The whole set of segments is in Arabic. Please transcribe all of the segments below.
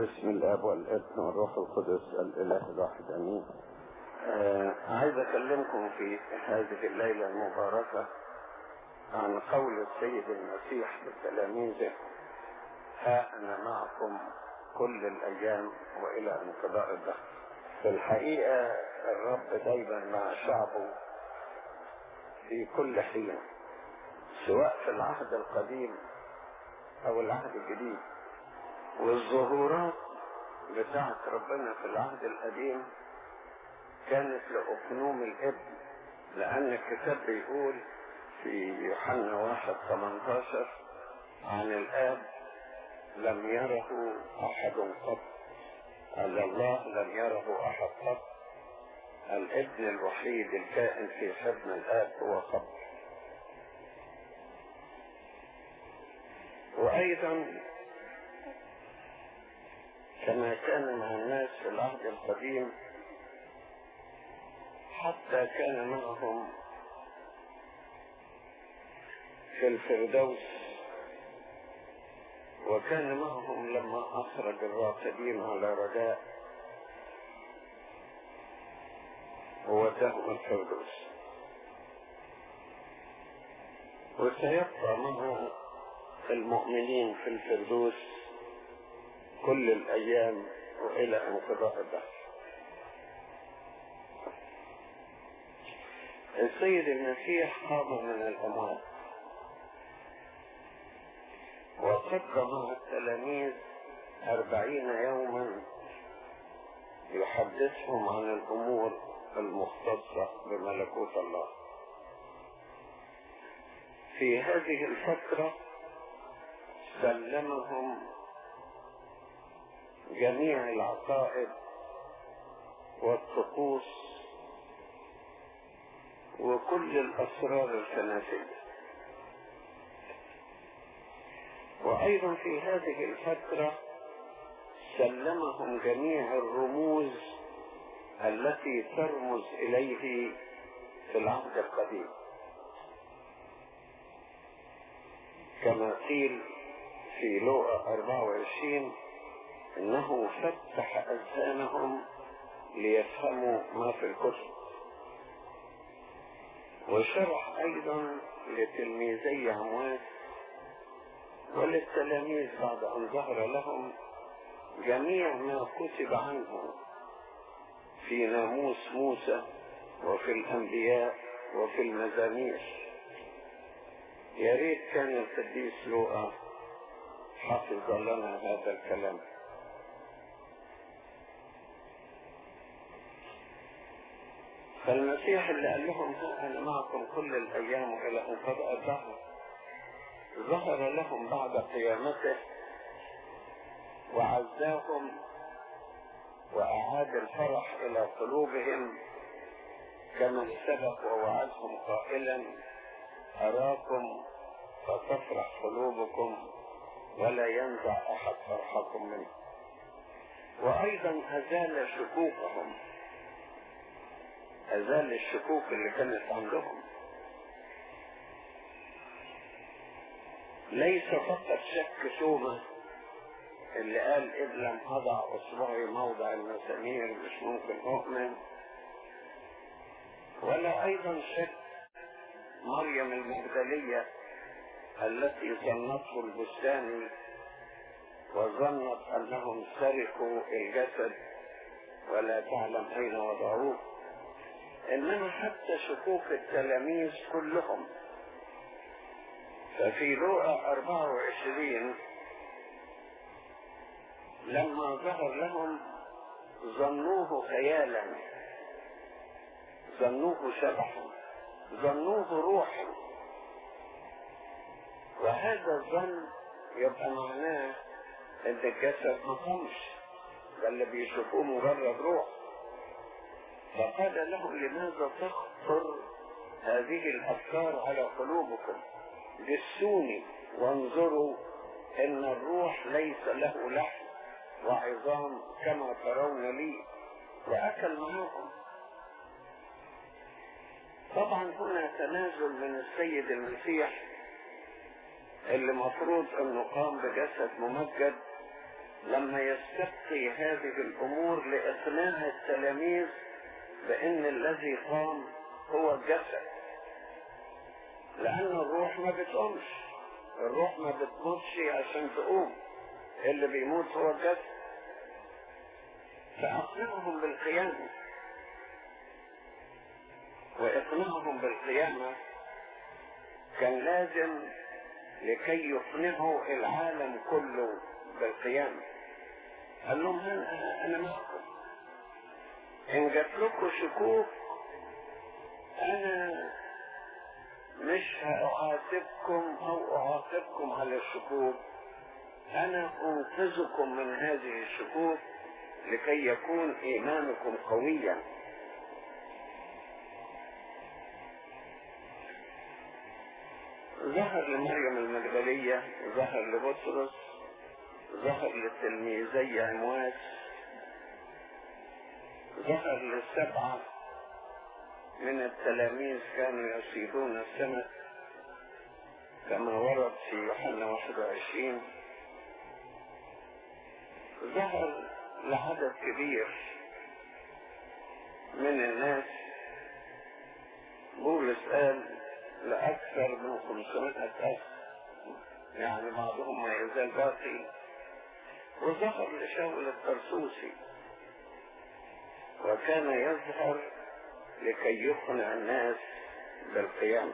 بسم الاب والابن والروح القدس الاله الواحد امين. آه عايز اكلمكم في هذه الليلة المباركه عن قول السيد المسيح لتلاميذه ها أنا معكم كل الأيام والى انقضاء الدهر في الحقيقة الرب دايما مع شعبه في كل حين سواء في العهد القديم أو العهد الجديد. والظهورات بتاعت ربنا في العهد القديم كانت لأقنوم الإبن لأن الكتاب بيقول في يوحنا واحد 18 عن الآب لم يره أحد قط. على الله لم يره أحد قط. الإبن الوحيد الكائن في حضن الآب هو خبر وأيضا كما كان مع الناس في العهد القديم حتى كان معهم في الفردوس وكان معهم لما أخرج الراقدين على رجاء وودهم الفردوس. وسيبقى معه المؤمنين في الفردوس كل الأيام وإلى انقضاء الدهر السيد المسيح قام من الأموات وقضى مع التلاميذ أربعين يوما يحدثهم عن الأمور المختصة بملكوت الله. في هذه الفترة سلمهم جميع العقائد والطقوس وكل الأسرار الكنسية وأيضا في هذه الفترة سلمهم جميع الرموز التي ترمز إليه في العهد القديم. كما قيل في لوقا 24 إنه فتح اذهانهم ليفهموا ما في الكتب. وشرح أيضا لتلميذي عمواس وللتلاميذ بعد أن ظهر لهم جميع ما كتب عنه في ناموس موسى وفي الأنبياء وفي المزامير. يا ريت كان القديس لوقا حفظ لنا هذا الكلام. فالمسيح اللي قال لهم أنا معكم كل الأيام إلى انقضاء الدهر. ظهر لهم بعد قيامته وعزاهم وأعاد الفرح إلى قلوبهم كما سبق ووعدهم قائلا أراكم فتفرح قلوبكم ولا ينزع أحد فرحكم منه. وأيضا ازال شكوكهم. أزال الشكوك اللي كانت عندهم ليس فقط شك توما اللي قال إذ لم أضع أصبعي موضع المسامير مش ممكن أؤمن ولا أيضا شك مريم المجدلية التي ظنته البستاني وظنت أنهم سرقوا الجسد ولا تعلم أين وضعوه. إنما حتى شكوك التلاميذ كلهم. ففي لوقا 24 لما ظهر لهم ظنوه خيالا ظنوه شبحا ظنوه روحا. وهذا الظن يبقى معناه ان الجسد ما قامش ده اللي بيشوفوه مجرد روح. فقال لهم لماذا تخطر هذه الأفكار على قلوبكم؟ جسوني وانظروا إن الروح ليس له لحم وعظام كما ترون لي وأكل معاكم. طبعا هنا تنازل من السيد المسيح اللي مفروض إنه قام بجسد ممجد لما يستبقي هذه الأمور لاقناع التلاميذ بان الذي قام هو الجسد. لأن الروح ما بتقومش. الروح ما بتموتش عشان تقوم. اللي بيموت هو الجسد. فأقنعهم بالقيامة. وإقناعهم بالقيامة كان لازم لكي يقنعوا العالم كله بالقيامة. قال لهم أنا معكم إن جات لكم شكوك أنا مش هأعاتبكم أو اعاقبكم على الشكوك. أنا أنقذكم من هذه الشكوك لكي يكون إيمانكم قويا. ظهر لمريم المجدلية ظهر لبطرس ظهر لتلميذي عمواس ظهر للسبعة من التلاميذ كانوا يصيدون السمك كما ورد في يوحنا 21 ظهر لعدد كبير من الناس. بولس قال لأكثر من 500 ألف يعني بعضهم ما يزال باقي. وظهر لشاول الترسوسي. وكان يظهر لكي يقنع الناس بالقيامة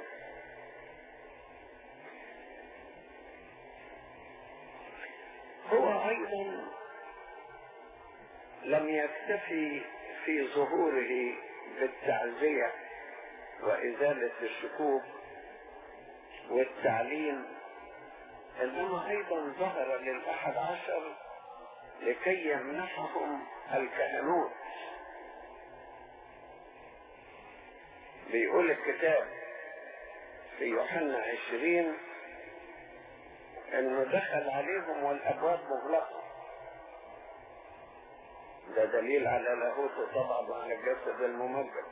هو أيضا لم يكتفي في ظهوره بالتعزية وإزالة الشكوك والتعليم إنما أيضا ظهر للأحد عشر لكي يمنحهم الكهنوت. بيقول الكتاب في يوحنا عشرين إنه دخل عليهم والأبواب مغلقة. ده دليل على لاهوته طبعا وعلى الجسد الممجد.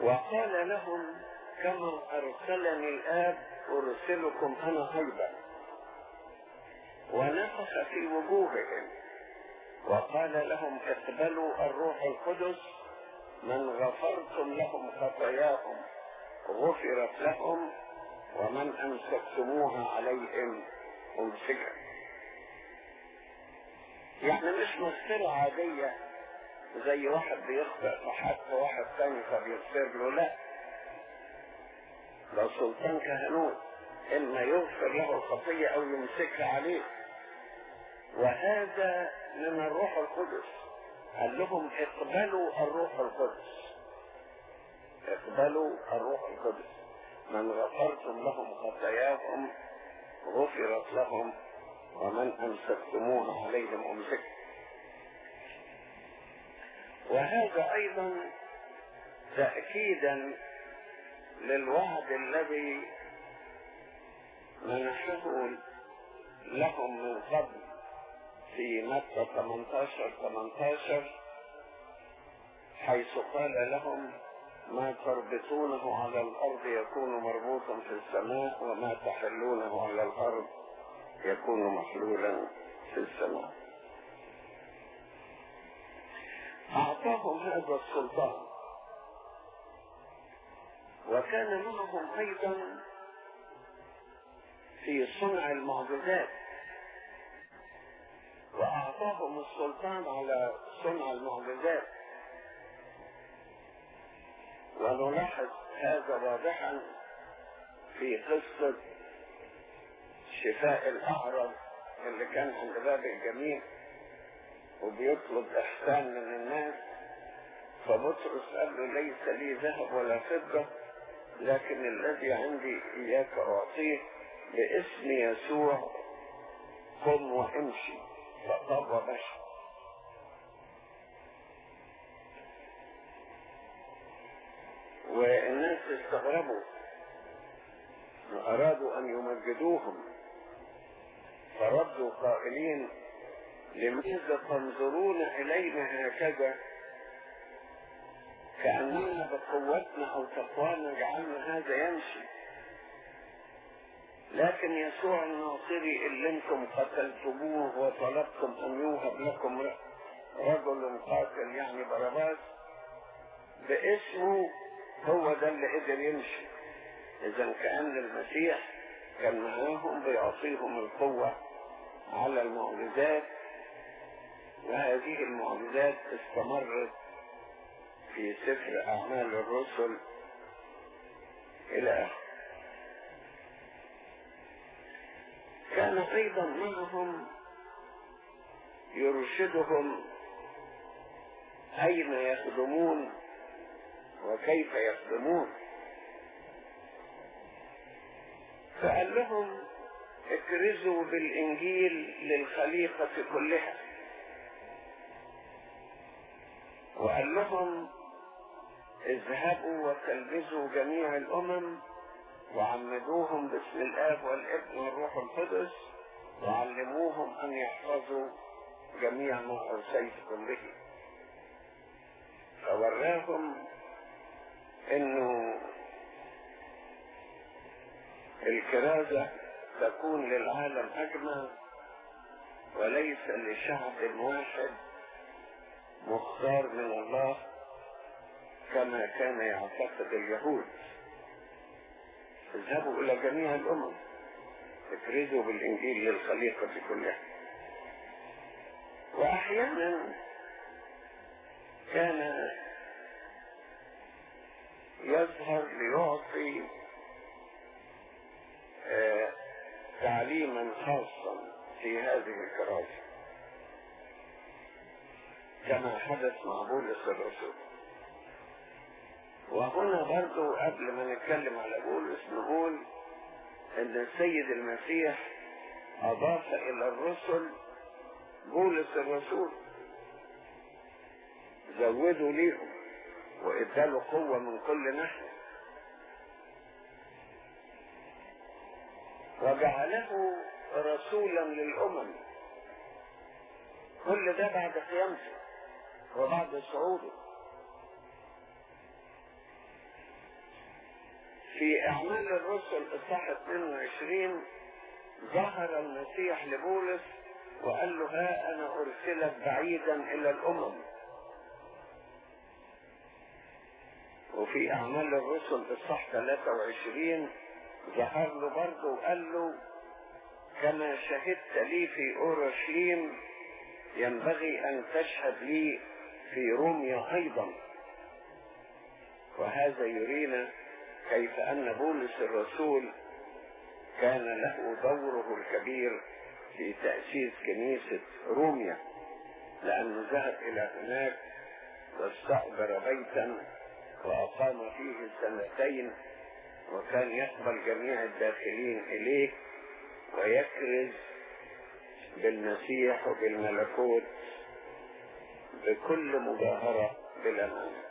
وقال لهم كما أرسلني الآب أرسلكم أنا أيضا. ونفخ في وجوههم. وقال لهم اقبلوا الروح القدس من غفرتم لهم خطاياهم غفرت لهم ومن أمسكتموها عليهم امسكت يعني مش مسألة عادية زي واحد بيخطئ حق واحد تاني فبيغفر له لا. ده سلطان كهنوت إما يغفر له الخطية أو يمسكها عليه. وهذا من الروح القدس. قال لهم اقبلوا الروح القدس. اقبلوا الروح القدس. من غفرتم لهم خطاياهم غفرت لهم ومن امسكتموها عليهم أمسك. وهذا أيضا تاكيدا للوعد الذي منحه لهم من قبل. في متى 18 18 حيث قال لهم ما تربطونه على الأرض يكون مربوطا في السماء وما تحلونه على الأرض يكون محلولا في السماء. أعطاهم هذا السلطان. وكان معهم أيضا في صنع المعجزات. وأعطاهم السلطان على صنع المعجزات ونلاحظ هذا واضحا في قصة شفاء الأعرج اللي كان عند باب الجميع وبيطلب إحسان من الناس. فبطرس قال له ليس لي ذهب ولا فضة لكن الذي عندي إياك أعطيه باسم يسوع قم وامشي. فقام ومشى والناس استغربوا وأرادوا أن يمجدوهم. فردوا قائلين لماذا تنظرون إلينا هكذا؟ كأننا بقوتنا أو تقوانا جعلنا هذا يمشي. لكن يسوع الناصري اللي أنتم قتلتموه وطلبتم أن يوهب لكم رجل قاتل يعني باراباس باسمه هو ده اللي قدر يمشي. إذا كأن المسيح كان معاهم بيعطيهم القوة على المعجزات وهذه المعجزات استمرت في سفر أعمال الرسل إلى آخره. كان أيضا معهم يرشدهم أين يخدمون وكيف يخدمون. فقال لهم اكرزوا بالإنجيل للخليقة كلها. وقال لهم اذهبوا وتلبسوا جميع الأمم وعمدوهم باسم الآب والابن والروح القدس وعلموهم أن يحفظوا جميع ما أوصيتكم به. فوراهم إنه الكرازة تكون للعالم اجمع وليس لشعب واحد مختار من الله كما كان يعتقد اليهود. اذهبوا إلى جميع الأمم. اكرزوا بالإنجيل للخليقة كلها. وأحيانا كان يظهر ليعطي آه تعليما خاصا في هذه الكراسي. كما حدث مع بولس الرسول. وهنا برضو قبل ما نتكلم على بولس نقول إن السيد المسيح أضاف إلى الرسل بولس الرسول زودوا ليهم وإداله قوة من كل ناحية. وجعله رسولا للأمم. كل ده بعد قيامته وبعد صعوده. في اعمال الرسل اصحاح 22 ظهر المسيح لبولس وقال له ها أنا أرسلك بعيدا إلى الأمم. وفي اعمال الرسل اصحاح 23 ظهر له برضه وقال له كما شهدت لي في أورشليم ينبغي أن تشهد لي في روميا أيضا. وهذا يرينا كيف أن بولس الرسول كان له دوره الكبير في تأسيس كنيسة روميا لأنه ذهب إلى هناك واستأجر بيتا وأقام فيه سنتين وكان يقبل جميع الداخلين إليه ويكرز بالمسيح وبالملكوت بكل مجاهرة بلا مانع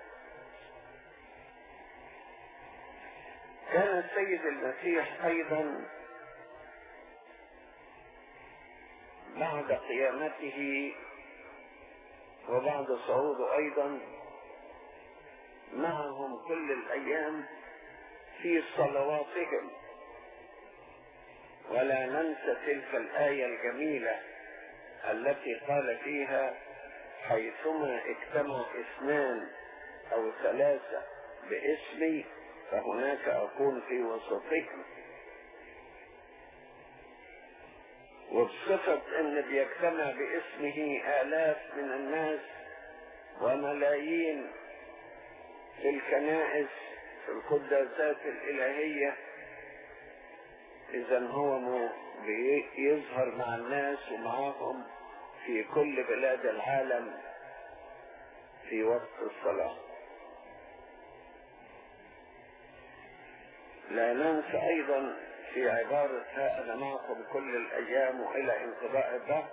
كان السيد المسيح أيضا بعد قيامته وبعد صعوده أيضا معهم كل الأيام في صلواتهم. ولا ننسى تلك الآية الجميلة التي قال فيها حيثما اجتمع اثنان أو ثلاثة باسمي فهناك أكون في وسطكم وبصفة أن بيجتمع باسمه آلاف من الناس وملايين في الكنائس في القداسات الإلهية. إذا هو بيظهر مع الناس ومعاهم في كل بلاد العالم في وقت الصلاة. لا ننسى أيضا في عبارة ها أنا معكم كل الأيام وإلى انقضاء الدهر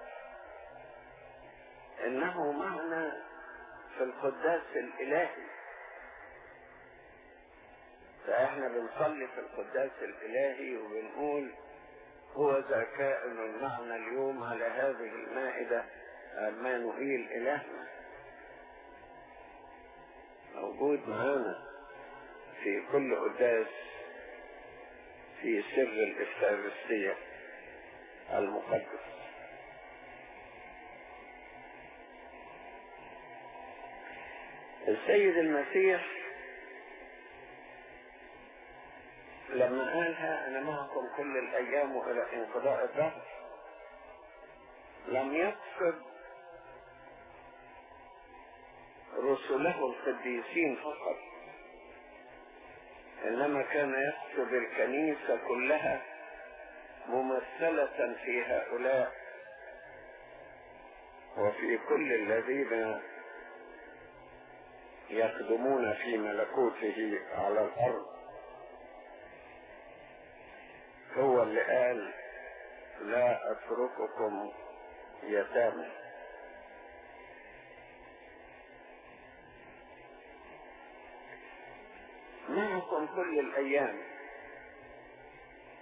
إنه معنا في القداس الإلهي. فإحنا بنصلي في القداس الإلهي وبنقول هو ذا كائن معنا اليوم على هذه المائدة المانوئيل إلهنا موجود معانا في كل قداس في سر الإفسارستية المقدس. السيد المسيح لما قالها أنا معكم كل الأيام وإلى انقضاء الدهر لم يقصد رسله القديسين فقط. إنما كان يقصد الكنيسة كلها ممثلة في هؤلاء وفي كل الذين يخدمون في ملكوته على الأرض. هو اللي قال لا أترككم يتامى معكم كل الأيام.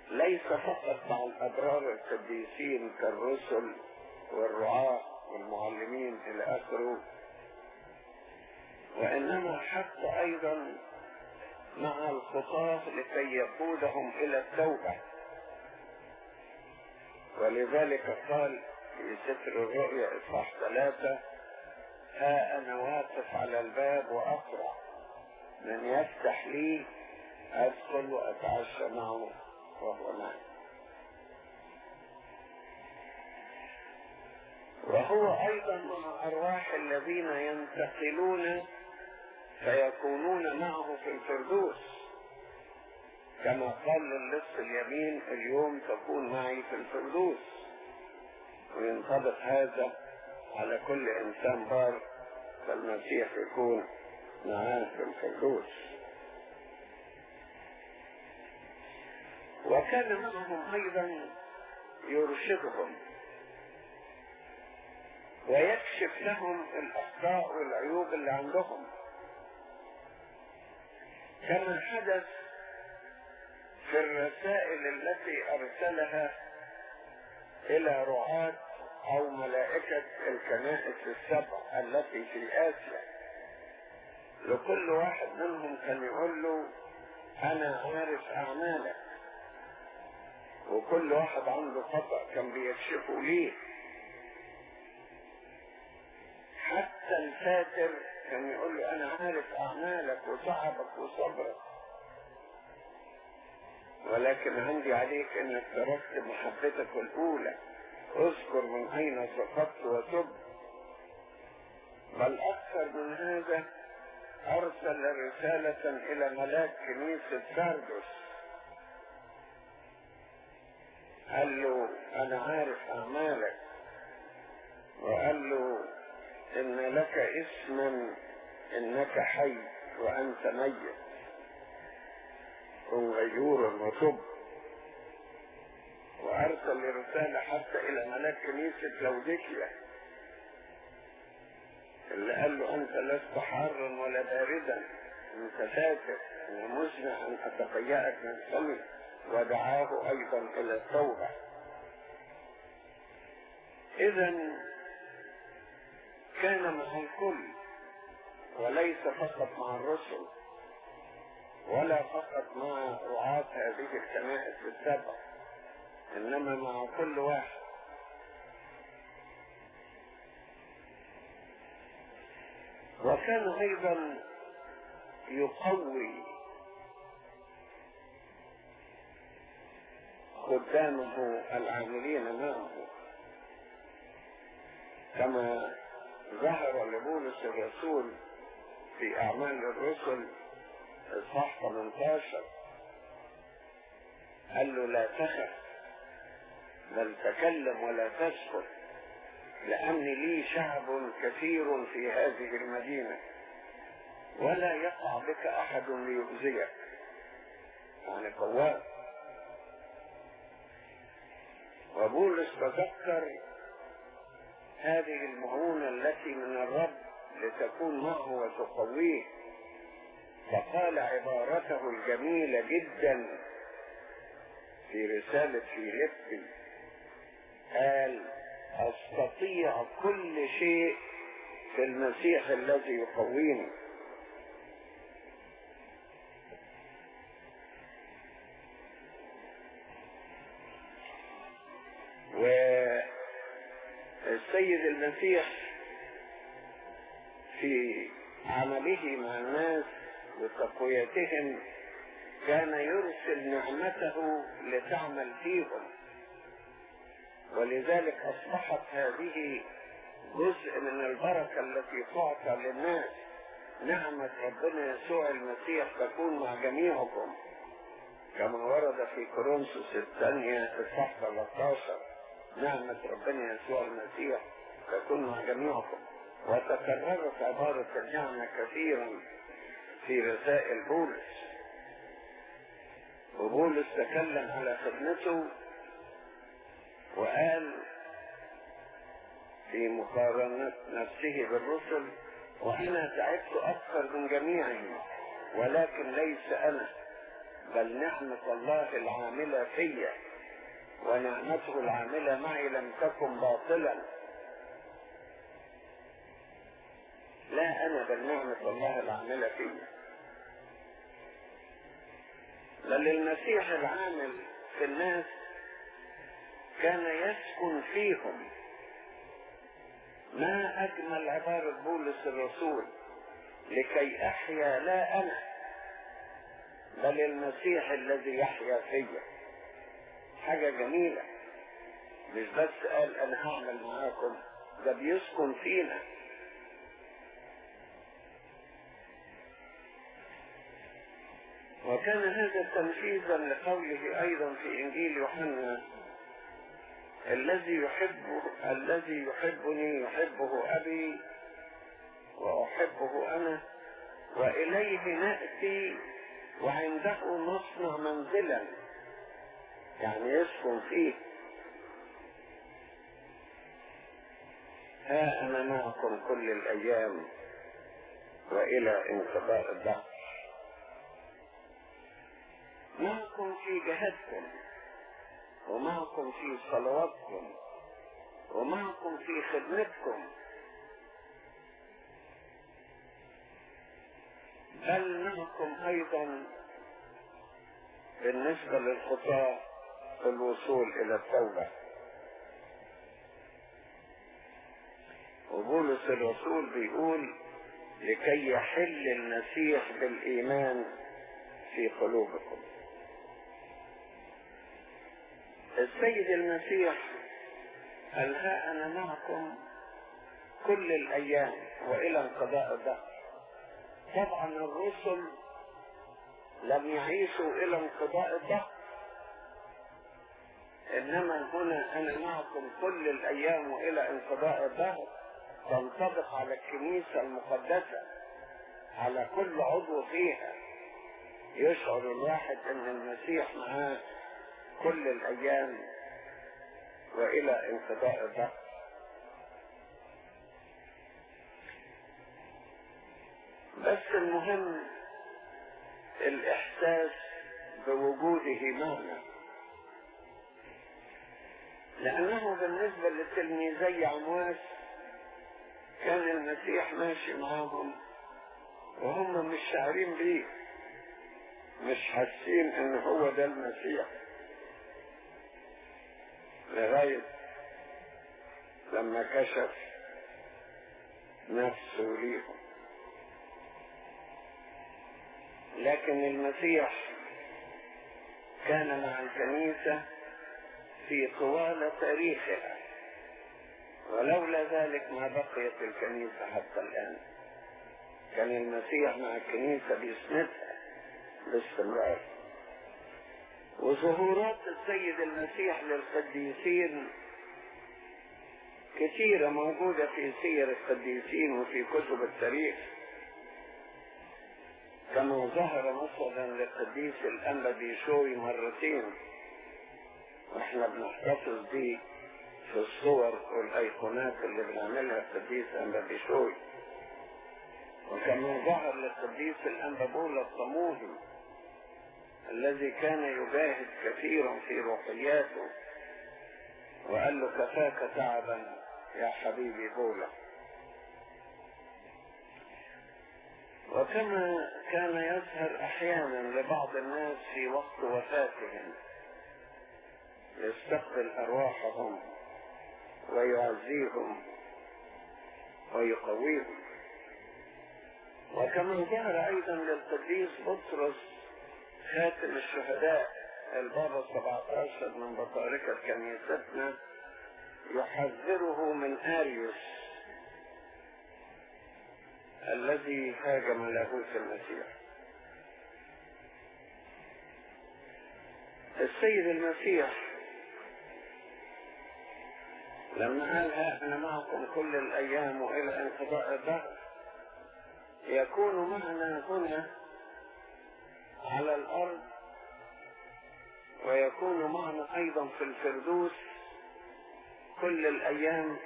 ليس فقط مع الأبرار القديسين كالرسل والرعاة والمعلمين إلى آخره وإنما حتى أيضا مع الخطاة لكي يقودهم إلى التوبة. ولذلك قال في ستر الرؤيا إصحاح ثلاثة ها أنا واقف على الباب وأقرأ من يفتح لي أدخل وأتعشى معه وهو معي. وهو أيضا مع أرواح الذين ينتقلون فيكونون معه في الفردوس. كما قال للص اليمين اليوم تكون معي في الفردوس. وينطبق هذا على كل إنسان بار فالمسيح يكون معاه في الفردوس. وكان معهم أيضا يرشدهم ويكشف لهم الأخطاء والعيوب اللي عندهم. كما حدث في الرسائل التي أرسلها إلى رعاة أو ملائكة الكنائس السبع التي في آسيا. لكل واحد منهم كان يقول له أنا عارف أعمالك. وكل واحد عنده خطأ كان بيكشفه ليه. حتى الفاتر كان يقول له أنا عارف أعمالك وتعبك وصبرك. ولكن عندي عليك إنك تركت محبتك الأولى. اذكر من أين سقطت وتب. بل أكثر من هذا أرسل رسالة إلى ملاك كنيسة ساردس قال له أنا عارف أعمالك. وقال له إن لك اسما إنك حي وأنت ميت. كن غيورا وتب. وأرسل رسالة حتى إلى ملاك كنيسة لوديكيا اللي قال له أنت لست حارا ولا باردا. أنت فاتر ومزمع أن اتقيأك من فمي ودعاه أيضا إلى التوبة. اذا كان مع الكل وليس فقط مع الرسل ولا فقط مع رعاة هذه الكنائس السبع إنما مع كل واحد. وكان أيضا يقوي خدامه العاملين معه. كما ظهر لبولس الرسول في أعمال الرسل إصحاح 18 قال له لا تخف بل تكلم ولا تسكت لأن لي شعب كثير في هذه المدينة ولا يقع بك أحد ليؤذيك. يعني قوام وبولس تذكر هذه المعونة التي من الرب لتكون معه وتقويه. فقال عبارته الجميلة جدا في رسالة فيليبي قال أستطيع كل شيء في المسيح الذي يقويني. والسيد المسيح في عمله مع الناس وتقويتهم كان يرسل نعمته لتعمل فيهم. ولذلك أصبحت هذه جزء من البركة التي تعطى للناس. نعمة ربنا يسوع المسيح تكون مع جميعكم. كما ورد في كورنثوس الثانية الصح 13 نعمة ربنا يسوع المسيح تكون مع جميعكم. وتكررت عبارة النعمة كثيرا في رسائل بولس. وبولس تكلم على خدمته وقال في مقارنة نفسه بالرسل وأنا تعبت أكثر من جميعهم ولكن ليس أنا بل نعمة الله العاملة فيا. ونعمته العاملة معي لم تكن باطلا لا أنا بل نعمة الله العاملة فيا بل المسيح العامل في الناس كان يسكن فيهم. ما أجمل عبارة بولس الرسول لكي أحيا لا أنا بل المسيح الذي يحيا فيا. حاجة جميلة. مش بس قال أنا هعمل معاكم ده بيسكن فينا. وكان هذا تنفيذا لقوله أيضا في إنجيل يوحنا الذي يحب الذي يحبني يحبه أبي وأحبه أنا وإليه نأتي وعنده نصنع منزلا. يعني يسكن فيه. ها أنا معكم كل الأيام وإلى انقضاء الدهر معكم في جهادكم ومعكم في صلواتكم ومعكم في خدمتكم. بل معكم أيضا بالنسبة للخطاة الوصول إلى التوبة. وبولس الرسول بيقول لكي يحل المسيح بالإيمان في قلوبكم. السيد المسيح قال ها أنا معكم كل الأيام وإلى انقضاء الدهر. طبعا الرسل لم يعيشوا إلى انقضاء الدهر. إنما هنا أنا معكم كل الأيام وإلى انقضاء الدهر تنطبق على الكنيسة المقدسة على كل عضو فيها. يشعر الواحد إن المسيح معاه كل الأيام وإلى انقضاء الدهر. بس المهم الإحساس بوجوده معنا لأنه بالنسبة لتلميذي عمواس كان المسيح ماشي معاهم وهم مش شاعرين بيه مش حاسين إن هو ده المسيح. لغاية لما كشف نفسه ليهم. لكن المسيح كان مع الكنيسة في طوال تاريخها. ولولا ذلك ما بقيت الكنيسة حتى الآن. كان المسيح مع الكنيسة بيسندها باستمرار. وظهورات السيد المسيح للقديسين كثيرة موجودة في سير القديسين وفي كتب التاريخ. كما ظهر مثلا للقديس الأنبا بيشوي مرتين. وإحنا بنحتفظ بيه في الصور والأيقونات اللي بنعملها القديس أنبا بيشوي وكما ظهر للقديس الأنبابولة الطموحي الذي كان يجاهد كثيرا في روحياته وقال له كفاك تعبا يا حبيبي بولا وكما كان يظهر أحيانا لبعض الناس في وقت وفاتهم يستقبل أرواحهم ويعزيهم ويقويهم. وكما ظهر أيضا للقديس بطرس خاتم الشهداء البابا 17 من بطاركة كنيستنا يحذره من آريوس الذي هاجم لاهوت المسيح. السيد المسيح لما قال ها أنا معكم كل الأيام وإلى انقضاء الدهر يكون معنا هنا على الأرض ويكون معنا أيضا في الفردوس كل الأيام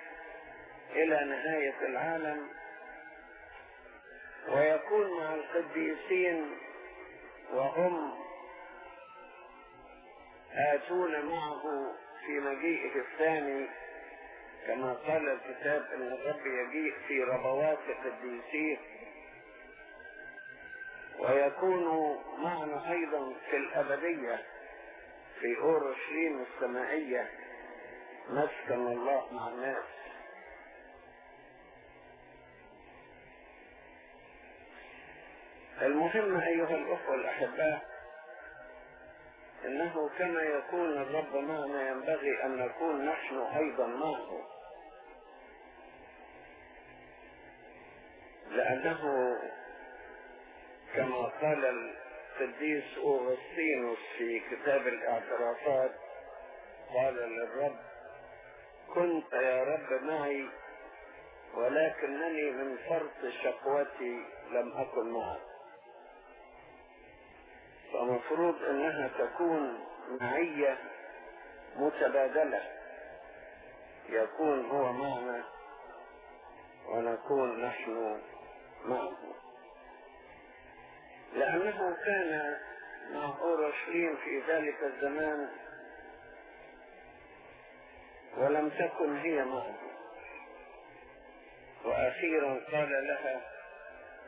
إلى نهاية العالم. ويكون مع القديسين وهم آتون معه في مجيئه الثاني. كما قال الكتاب أن الرب يجيء في ربوات قديسيه ويكون معنا أيضا في الأبدية في أورشليم السمائية مسكن الله مع الناس. المهم أيها الأخوة الأحباء إنه كما يكون الرب معنا ينبغي أن نكون نحن أيضا معه. لأنه كما قال القديس اوغسطينوس في كتاب الاعترافات قال للرب كنت يا رب معي ولكنني من فرط شقوتي لم أكن معك. فمفروض إنها تكون معية متبادلة. يكون هو معنا ونكون نحن معه لأنه كان مع أورشليم في ذلك الزمان ولم تكن هي معه. وأخيرا قال لها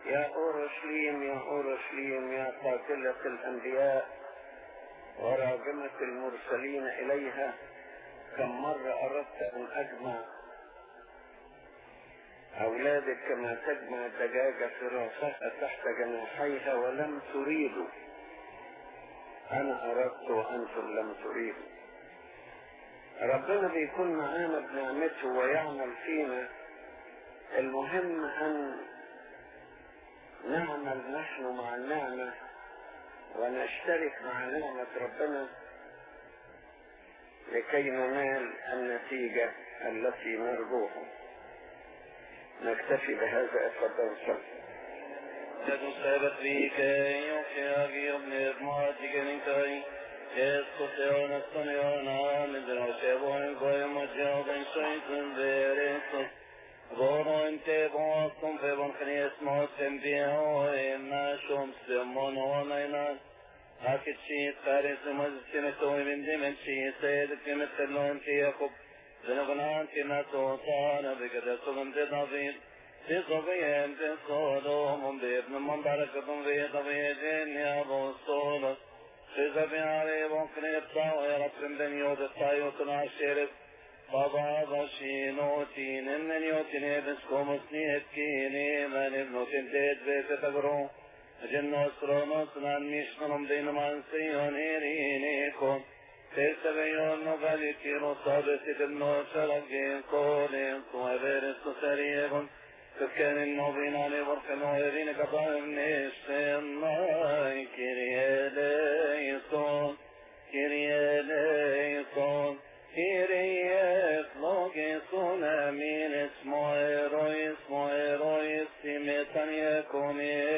يا أورشليم يا أورشليم يا قاتلة الأنبياء وراجمة المرسلين إليها كم مرة أردت أن أجمع أولادك كما تجمع الدجاجة فراسها تحت جناحيها ولم تريدوا. أنا أردت وأنتم لم تريدوا. ربنا بيكون معانا بنعمته ويعمل فينا. المهم أن نعمل نحن مع النعمة ونشترك مع نعمة ربنا لكي ننال النتيجة التي نرجوها. نكتفي بهذا اتفضل صلى Jesús säger rike och jag ger med matiken inte Jesus är nästan i hörna, men den har sig var en gång och jag den skjuten berättat. Var inte bakom för vår knes måsten vi har en som stämmer någon innan. Sana vilket som det David. بقضيهم بصولهم بابن من بركتهم في قضية يا بصولة شيزا في عليه ممكن يبطا ويرسم بن يود الطايوت العشيرت بابا بشينو تين من يوتين بسكم سنيت كيني من ابن تنتيت بيت تقرو جنو سرونو سنان ميشنم دين من سيونيرينيكم تسبيون نغالي كيرو صابت النور شلقين قولين كوابيرس سريغن كان النوبين على بركن ويرين كطاهم نسماي كيريا ليسون كيريا ليسون كيريا لوجيسون امين اسمو ايرو اسمو ايرو اسمتان يكوني